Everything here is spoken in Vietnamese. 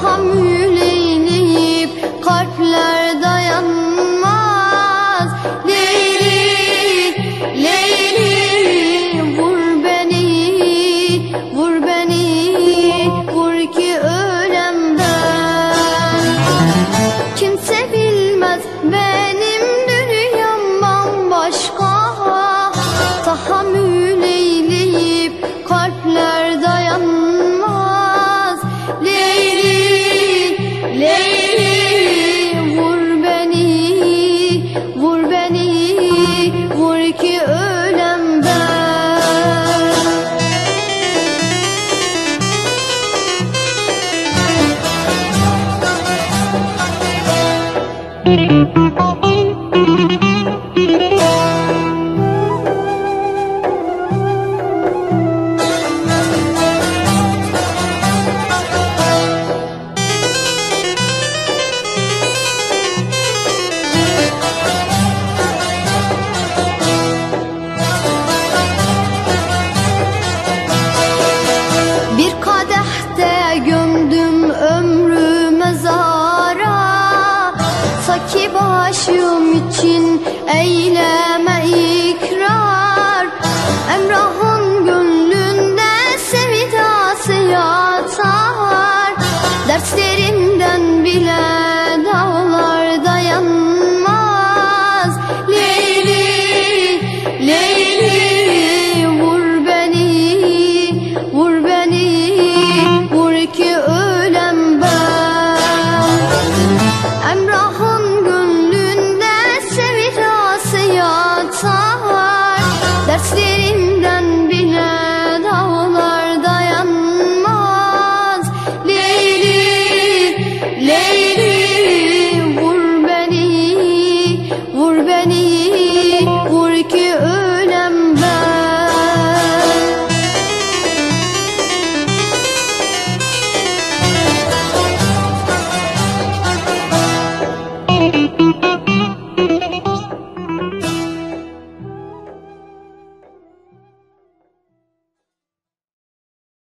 Hamid. aşkım için eyle.